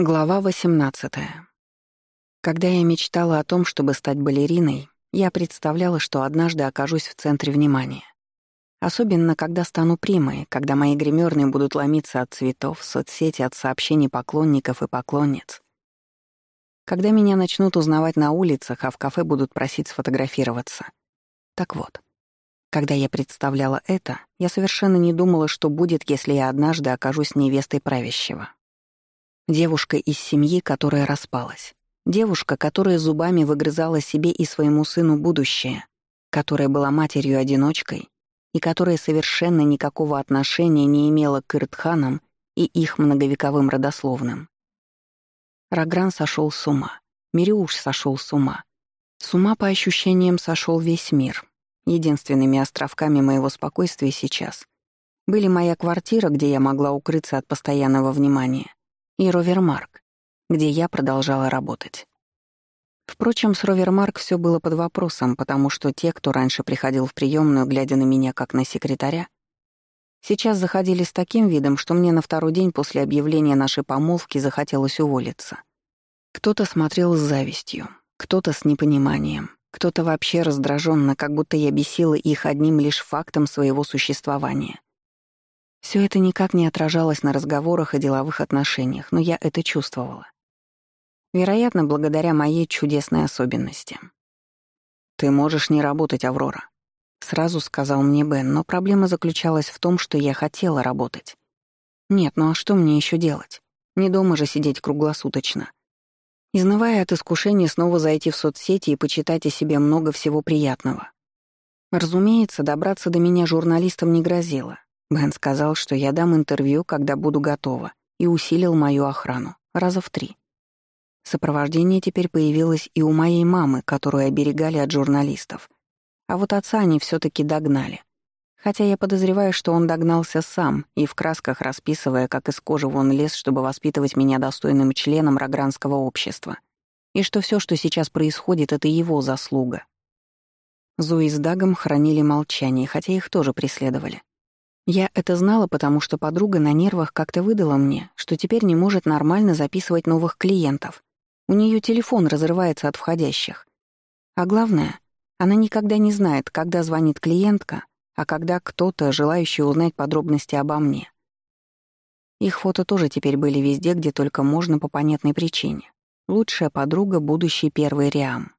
Глава 18. Когда я мечтала о том, чтобы стать балериной, я представляла, что однажды окажусь в центре внимания. Особенно, когда стану примой, когда мои гримерные будут ломиться от цветов, соцсети от сообщений поклонников и поклонниц. Когда меня начнут узнавать на улицах, а в кафе будут просить сфотографироваться. Так вот, когда я представляла это, я совершенно не думала, что будет, если я однажды окажусь невестой правящего. Девушка из семьи, которая распалась. Девушка, которая зубами выгрызала себе и своему сыну будущее, которая была матерью-одиночкой и которая совершенно никакого отношения не имела к Иртханам и их многовековым родословным. Рагран сошел с ума. Мириуш сошел с ума. С ума, по ощущениям, сошел весь мир. Единственными островками моего спокойствия сейчас были моя квартира, где я могла укрыться от постоянного внимания, и Ровермарк, где я продолжала работать. Впрочем, с Ровермарк все было под вопросом, потому что те, кто раньше приходил в приемную, глядя на меня как на секретаря, сейчас заходили с таким видом, что мне на второй день после объявления нашей помолвки захотелось уволиться. Кто-то смотрел с завистью, кто-то с непониманием, кто-то вообще раздраженно, как будто я бесила их одним лишь фактом своего существования. Все это никак не отражалось на разговорах и деловых отношениях, но я это чувствовала. Вероятно, благодаря моей чудесной особенности. «Ты можешь не работать, Аврора», — сразу сказал мне Бен, но проблема заключалась в том, что я хотела работать. Нет, ну а что мне еще делать? Не дома же сидеть круглосуточно. Изнывая от искушения снова зайти в соцсети и почитать о себе много всего приятного. Разумеется, добраться до меня журналистам не грозило. Бен сказал, что я дам интервью, когда буду готова, и усилил мою охрану. Раза в три. Сопровождение теперь появилось и у моей мамы, которую оберегали от журналистов. А вот отца они все таки догнали. Хотя я подозреваю, что он догнался сам и в красках расписывая, как из кожи вон лез, чтобы воспитывать меня достойным членом рогранского общества. И что все, что сейчас происходит, — это его заслуга. Зои с Дагом хранили молчание, хотя их тоже преследовали. Я это знала, потому что подруга на нервах как-то выдала мне, что теперь не может нормально записывать новых клиентов. У нее телефон разрывается от входящих. А главное, она никогда не знает, когда звонит клиентка, а когда кто-то, желающий узнать подробности обо мне. Их фото тоже теперь были везде, где только можно по понятной причине. Лучшая подруга — будущий первый Риам.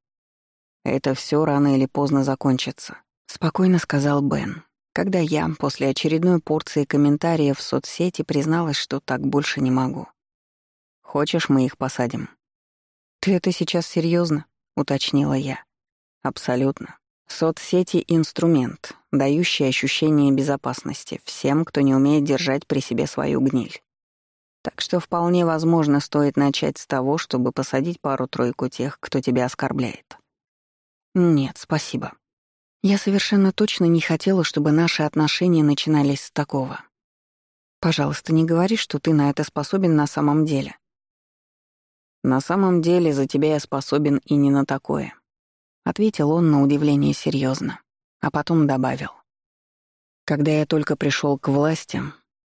«Это все рано или поздно закончится», — спокойно сказал Бен когда я после очередной порции комментариев в соцсети призналась, что так больше не могу. «Хочешь, мы их посадим?» «Ты это сейчас серьезно? уточнила я. «Абсолютно. Соцсети — инструмент, дающий ощущение безопасности всем, кто не умеет держать при себе свою гниль. Так что вполне возможно стоит начать с того, чтобы посадить пару-тройку тех, кто тебя оскорбляет». «Нет, спасибо», я совершенно точно не хотела, чтобы наши отношения начинались с такого. Пожалуйста, не говори, что ты на это способен на самом деле. На самом деле за тебя я способен и не на такое, ответил он на удивление серьезно, а потом добавил. Когда я только пришел к власти,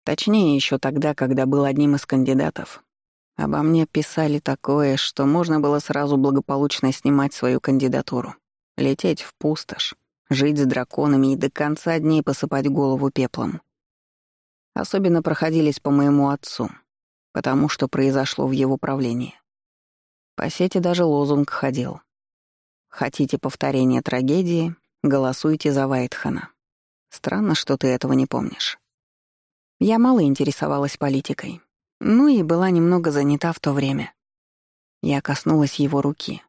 точнее еще тогда, когда был одним из кандидатов, обо мне писали такое, что можно было сразу благополучно снимать свою кандидатуру, лететь в пустошь, жить с драконами и до конца дней посыпать голову пеплом. Особенно проходились по моему отцу, потому что произошло в его правлении. По сети даже лозунг ходил. «Хотите повторения трагедии? Голосуйте за Вайтхана». Странно, что ты этого не помнишь. Я мало интересовалась политикой. Ну и была немного занята в то время. Я коснулась его руки.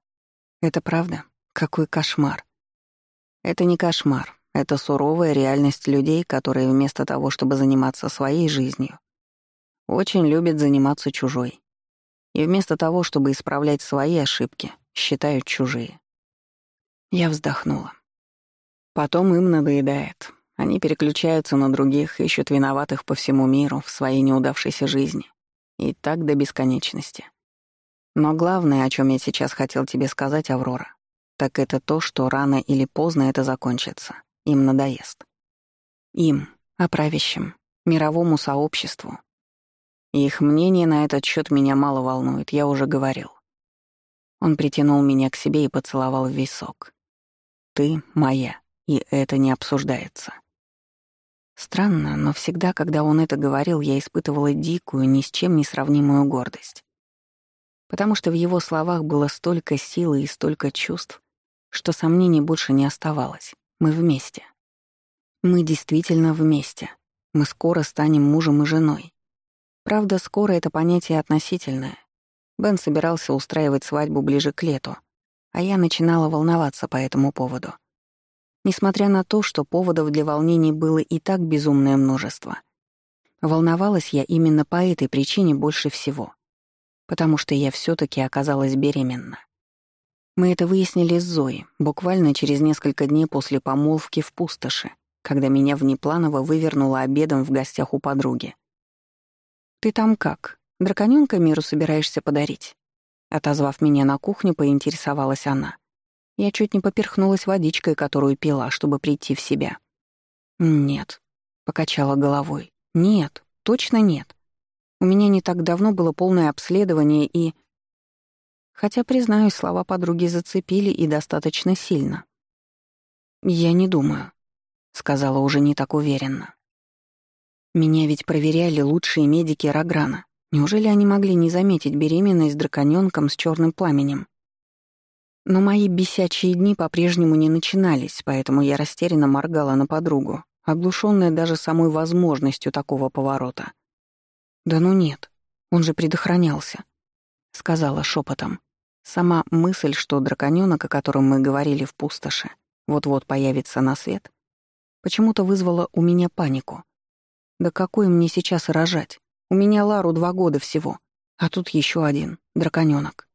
Это правда? Какой кошмар. Это не кошмар, это суровая реальность людей, которые вместо того, чтобы заниматься своей жизнью, очень любят заниматься чужой. И вместо того, чтобы исправлять свои ошибки, считают чужие. Я вздохнула. Потом им надоедает. Они переключаются на других, ищут виноватых по всему миру в своей неудавшейся жизни. И так до бесконечности. Но главное, о чем я сейчас хотел тебе сказать, Аврора, так это то, что рано или поздно это закончится. Им надоест. Им, а правящим, мировому сообществу. Их мнение на этот счет меня мало волнует, я уже говорил. Он притянул меня к себе и поцеловал в висок. Ты моя, и это не обсуждается. Странно, но всегда, когда он это говорил, я испытывала дикую, ни с чем не сравнимую гордость. Потому что в его словах было столько силы и столько чувств, что сомнений больше не оставалось. Мы вместе. Мы действительно вместе. Мы скоро станем мужем и женой. Правда, скоро это понятие относительное. Бен собирался устраивать свадьбу ближе к лету, а я начинала волноваться по этому поводу. Несмотря на то, что поводов для волнений было и так безумное множество. Волновалась я именно по этой причине больше всего. Потому что я все таки оказалась беременна. Мы это выяснили с Зоей, буквально через несколько дней после помолвки в пустоши, когда меня внепланово вывернуло обедом в гостях у подруги. «Ты там как? Драконёнка миру собираешься подарить?» Отозвав меня на кухню, поинтересовалась она. Я чуть не поперхнулась водичкой, которую пила, чтобы прийти в себя. «Нет», — покачала головой. «Нет, точно нет. У меня не так давно было полное обследование и...» Хотя, признаюсь, слова подруги зацепили и достаточно сильно. «Я не думаю», — сказала уже не так уверенно. «Меня ведь проверяли лучшие медики Рограна. Неужели они могли не заметить беременность драконёнком с чёрным пламенем? Но мои бесячие дни по-прежнему не начинались, поэтому я растерянно моргала на подругу, оглушенная даже самой возможностью такого поворота. «Да ну нет, он же предохранялся», — сказала шепотом. Сама мысль, что драконёнок, о котором мы говорили в пустоши, вот-вот появится на свет, почему-то вызвала у меня панику. Да какой мне сейчас рожать? У меня Лару два года всего, а тут еще один, драконёнок.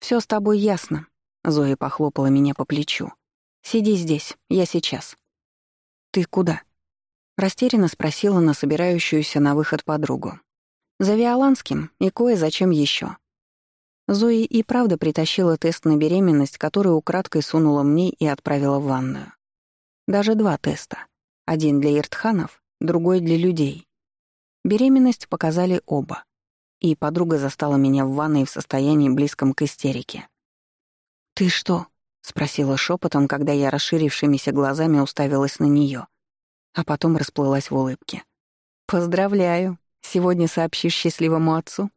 Все с тобой ясно», — Зоя похлопала меня по плечу. «Сиди здесь, я сейчас». «Ты куда?» — растерянно спросила на собирающуюся на выход подругу. «За Виоланским и кое-зачем еще. Зои и правда притащила тест на беременность, который украдкой сунула мне и отправила в ванную. Даже два теста. Один для иртханов, другой для людей. Беременность показали оба и подруга застала меня в ванной в состоянии близком к истерике. «Ты что?» — спросила шепотом, когда я расширившимися глазами уставилась на нее, а потом расплылась в улыбке. «Поздравляю! Сегодня сообщишь счастливому отцу?»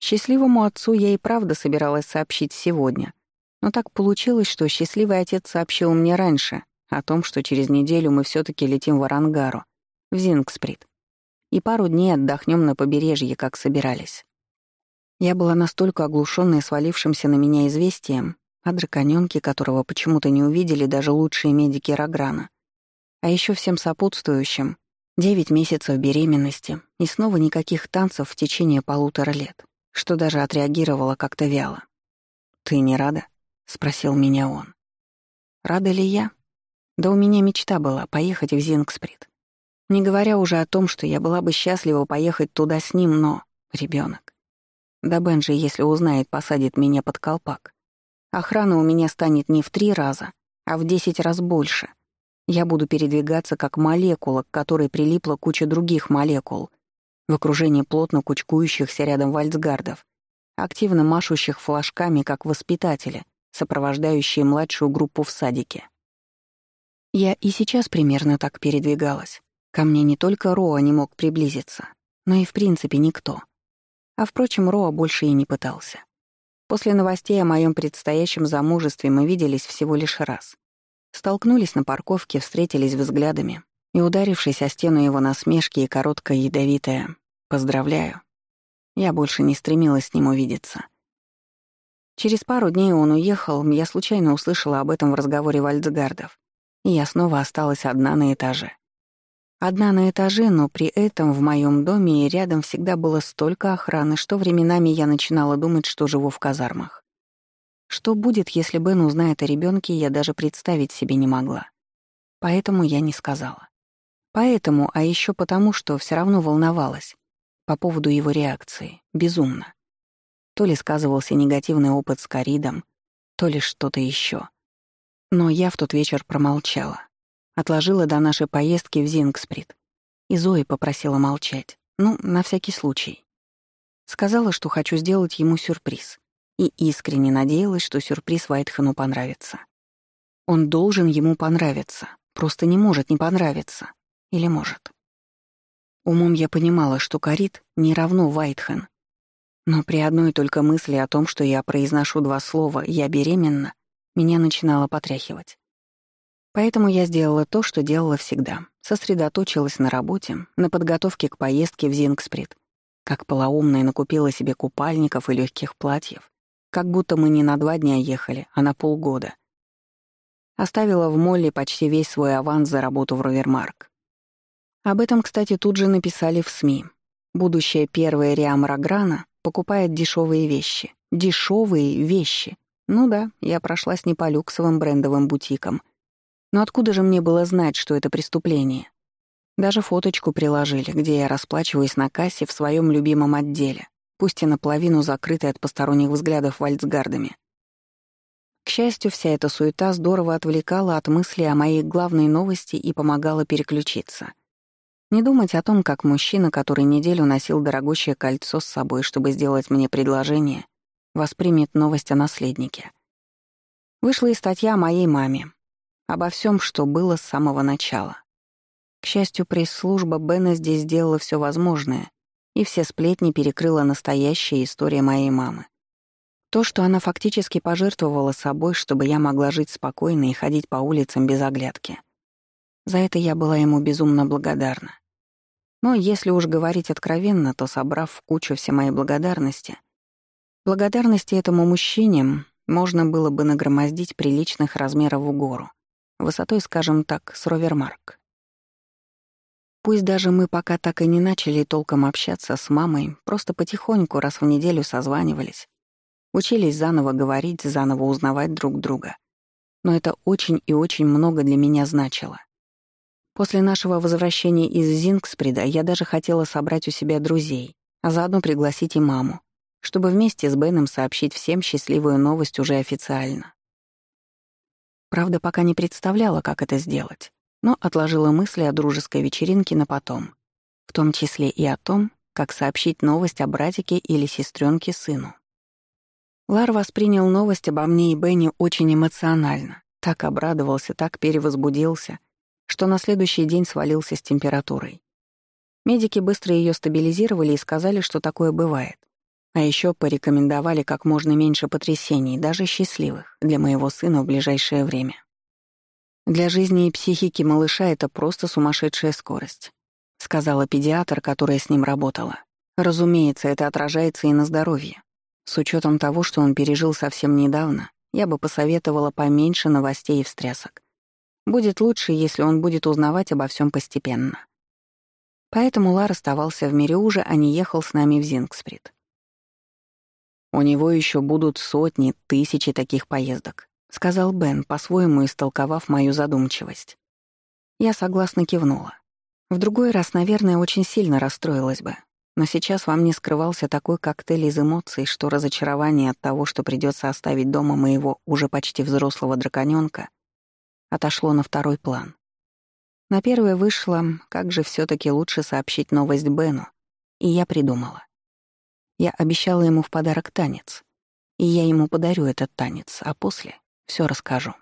Счастливому отцу я и правда собиралась сообщить сегодня, но так получилось, что счастливый отец сообщил мне раньше о том, что через неделю мы все таки летим в Арангару, в Зингсприт. И пару дней отдохнем на побережье, как собирались. Я была настолько оглушённая свалившимся на меня известием о драконёнке, которого почему-то не увидели даже лучшие медики Рограна, а ещё всем сопутствующим — девять месяцев беременности и снова никаких танцев в течение полутора лет, что даже отреагировала как-то вяло. «Ты не рада?» — спросил меня он. «Рада ли я?» Да у меня мечта была — поехать в Зингсприт. Не говоря уже о том, что я была бы счастлива поехать туда с ним, но... ребенок. Да Бенджи, если узнает, посадит меня под колпак. Охрана у меня станет не в три раза, а в десять раз больше. Я буду передвигаться как молекула, к которой прилипла куча других молекул, в окружении плотно кучкующихся рядом вальцгардов, активно машущих флажками, как воспитатели, сопровождающие младшую группу в садике. Я и сейчас примерно так передвигалась. Ко мне не только Роа не мог приблизиться, но и в принципе никто. А впрочем, Роа больше и не пытался. После новостей о моем предстоящем замужестве мы виделись всего лишь раз. Столкнулись на парковке, встретились взглядами, и, ударившись о стену его насмешки и короткое ядовитое «поздравляю», я больше не стремилась с ним увидеться. Через пару дней он уехал, я случайно услышала об этом в разговоре вальцгардов, и я снова осталась одна на этаже. Одна на этаже, но при этом в моем доме и рядом всегда было столько охраны, что временами я начинала думать, что живу в казармах. Что будет, если Бен узнает о ребенке, я даже представить себе не могла. Поэтому я не сказала. Поэтому, а еще потому, что все равно волновалась по поводу его реакции, безумно. То ли сказывался негативный опыт с Каридом, то ли что-то еще. Но я в тот вечер промолчала. Отложила до нашей поездки в Зингсприт. И Зои попросила молчать. Ну, на всякий случай. Сказала, что хочу сделать ему сюрприз. И искренне надеялась, что сюрприз Вайтхану понравится. Он должен ему понравиться. Просто не может не понравиться. Или может. Умом я понимала, что Карит не равно Вайтхен. Но при одной только мысли о том, что я произношу два слова «я беременна», меня начинало потряхивать. Поэтому я сделала то, что делала всегда. Сосредоточилась на работе, на подготовке к поездке в Зингсприт. Как полоумная накупила себе купальников и легких платьев. Как будто мы не на два дня ехали, а на полгода. Оставила в Молле почти весь свой аванс за работу в Ровермарк. Об этом, кстати, тут же написали в СМИ. Будущая первая Риам Раграна покупает дешевые вещи. Дешевые вещи. Ну да, я прошлась не по люксовым брендовым бутикам — но откуда же мне было знать, что это преступление? Даже фоточку приложили, где я расплачиваюсь на кассе в своем любимом отделе, пусть и наполовину закрытой от посторонних взглядов вальцгардами. К счастью, вся эта суета здорово отвлекала от мысли о моей главной новости и помогала переключиться. Не думать о том, как мужчина, который неделю носил дорогущее кольцо с собой, чтобы сделать мне предложение, воспримет новость о наследнике. Вышла и статья о моей маме, Обо всем, что было с самого начала. К счастью, пресс-служба Бена здесь сделала все возможное, и все сплетни перекрыла настоящая история моей мамы. То, что она фактически пожертвовала собой, чтобы я могла жить спокойно и ходить по улицам без оглядки. За это я была ему безумно благодарна. Но если уж говорить откровенно, то, собрав в кучу все мои благодарности, благодарности этому мужчине можно было бы нагромоздить приличных размеров в гору высотой, скажем так, с Ровермарк. Пусть даже мы пока так и не начали толком общаться с мамой, просто потихоньку раз в неделю созванивались, учились заново говорить, заново узнавать друг друга. Но это очень и очень много для меня значило. После нашего возвращения из Зингсприда я даже хотела собрать у себя друзей, а заодно пригласить и маму, чтобы вместе с Беном сообщить всем счастливую новость уже официально. Правда, пока не представляла, как это сделать, но отложила мысли о дружеской вечеринке на потом, в том числе и о том, как сообщить новость о братике или сестренке сыну. Лар воспринял новость обо мне и Бенни очень эмоционально, так обрадовался, так перевозбудился, что на следующий день свалился с температурой. Медики быстро ее стабилизировали и сказали, что такое бывает. А еще порекомендовали как можно меньше потрясений, даже счастливых, для моего сына в ближайшее время. Для жизни и психики малыша это просто сумасшедшая скорость, сказала педиатр, которая с ним работала. Разумеется, это отражается и на здоровье. С учетом того, что он пережил совсем недавно, я бы посоветовала поменьше новостей и встрясок. Будет лучше, если он будет узнавать обо всем постепенно. Поэтому Лар оставался в Мириуже, а не ехал с нами в Зингсприт. У него еще будут сотни, тысячи таких поездок», — сказал Бен, по-своему истолковав мою задумчивость. Я согласно кивнула. В другой раз, наверное, очень сильно расстроилась бы. Но сейчас во мне скрывался такой коктейль из эмоций, что разочарование от того, что придется оставить дома моего уже почти взрослого драконёнка, отошло на второй план. На первое вышло, как же все таки лучше сообщить новость Бену, и я придумала. Я обещала ему в подарок танец. И я ему подарю этот танец, а после все расскажу.